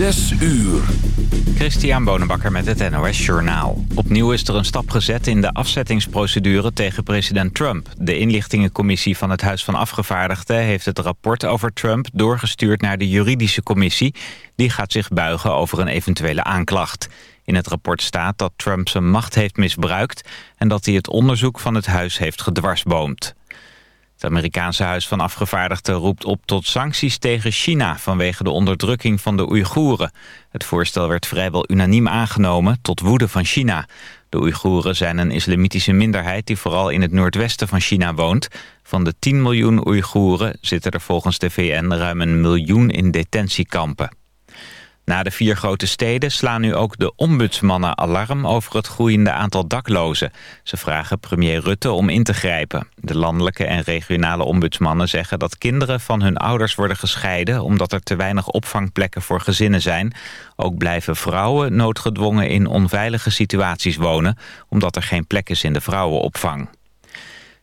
Zes uur. Christian Bonenbakker met het NOS Journaal. Opnieuw is er een stap gezet in de afzettingsprocedure tegen president Trump. De inlichtingencommissie van het Huis van Afgevaardigden... heeft het rapport over Trump doorgestuurd naar de juridische commissie. Die gaat zich buigen over een eventuele aanklacht. In het rapport staat dat Trump zijn macht heeft misbruikt... en dat hij het onderzoek van het huis heeft gedwarsboomd. Het Amerikaanse Huis van Afgevaardigden roept op tot sancties tegen China... vanwege de onderdrukking van de Oeigoeren. Het voorstel werd vrijwel unaniem aangenomen tot woede van China. De Oeigoeren zijn een islamitische minderheid... die vooral in het noordwesten van China woont. Van de 10 miljoen Oeigoeren zitten er volgens de VN ruim een miljoen in detentiekampen. Na de vier grote steden slaan nu ook de ombudsmannen alarm over het groeiende aantal daklozen. Ze vragen premier Rutte om in te grijpen. De landelijke en regionale ombudsmannen zeggen dat kinderen van hun ouders worden gescheiden... omdat er te weinig opvangplekken voor gezinnen zijn. Ook blijven vrouwen noodgedwongen in onveilige situaties wonen... omdat er geen plek is in de vrouwenopvang.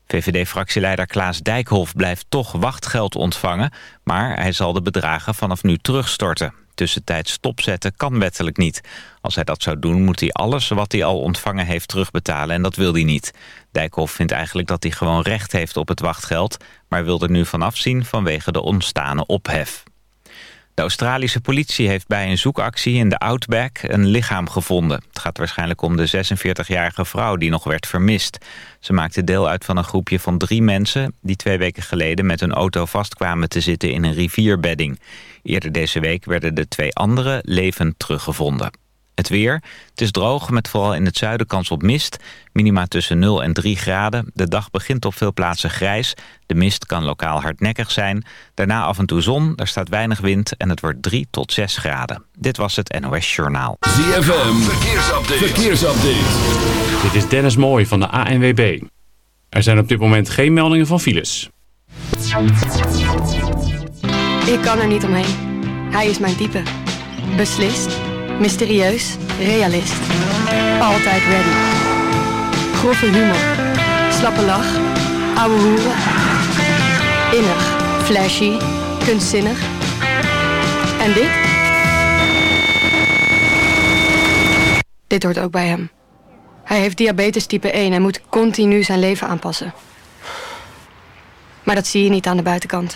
VVD-fractieleider Klaas Dijkhoff blijft toch wachtgeld ontvangen... maar hij zal de bedragen vanaf nu terugstorten tussentijd stopzetten kan wettelijk niet. Als hij dat zou doen, moet hij alles wat hij al ontvangen heeft terugbetalen en dat wil hij niet. Dijkhoff vindt eigenlijk dat hij gewoon recht heeft op het wachtgeld, maar wil er nu vanaf zien vanwege de ontstane ophef. De Australische politie heeft bij een zoekactie in de Outback een lichaam gevonden. Het gaat waarschijnlijk om de 46-jarige vrouw die nog werd vermist. Ze maakte deel uit van een groepje van drie mensen... die twee weken geleden met een auto vastkwamen te zitten in een rivierbedding. Eerder deze week werden de twee anderen levend teruggevonden. Het weer. Het is droog met vooral in het zuiden kans op mist. Minima tussen 0 en 3 graden. De dag begint op veel plaatsen grijs. De mist kan lokaal hardnekkig zijn. Daarna af en toe zon, er staat weinig wind en het wordt 3 tot 6 graden. Dit was het NOS Journaal. ZFM, verkeersupdate. verkeersupdate. Dit is Dennis Mooij van de ANWB. Er zijn op dit moment geen meldingen van files. Ik kan er niet omheen. Hij is mijn type. Beslist, mysterieus, realist. Altijd ready. Grove humor. Slappe lach. Ouwe hoeren. Innig, flashy, kunstzinnig. En dit? Dit hoort ook bij hem. Hij heeft diabetes type 1 en moet continu zijn leven aanpassen. Maar dat zie je niet aan de buitenkant.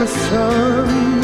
the sun.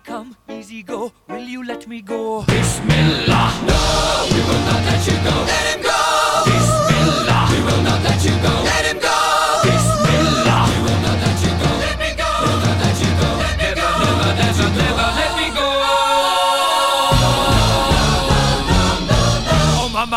come, easy go. Will you let me go? Bismillah. No, we will not let you go. Let him go. Bismillah. We will not let you go.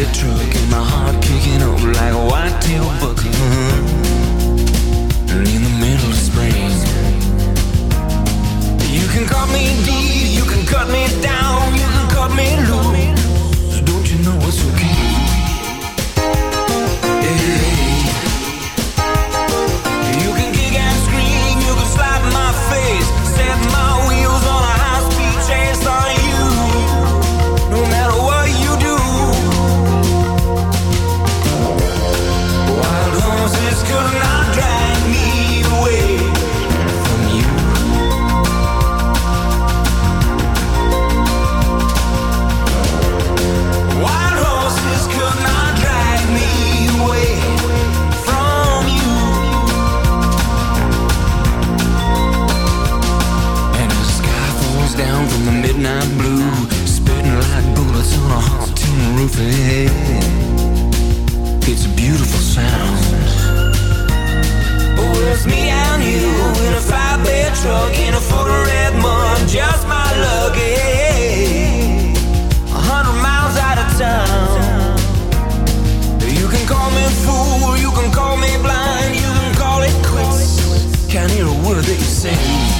bit drunk and my heart kicking up like a white-tail buck. In the middle of spring. You can cut me deep, you can cut me down, you can cut me loose. sing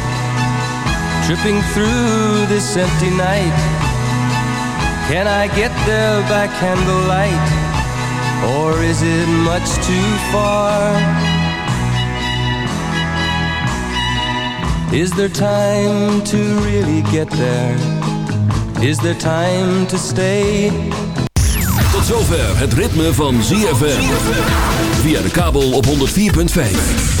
Tripping through this empty night. Can I get there by candlelight? Or is it much too far? Is there time to really get there? Is there time to stay? Tot zover het ritme van ZFM. Via de kabel op 104.5.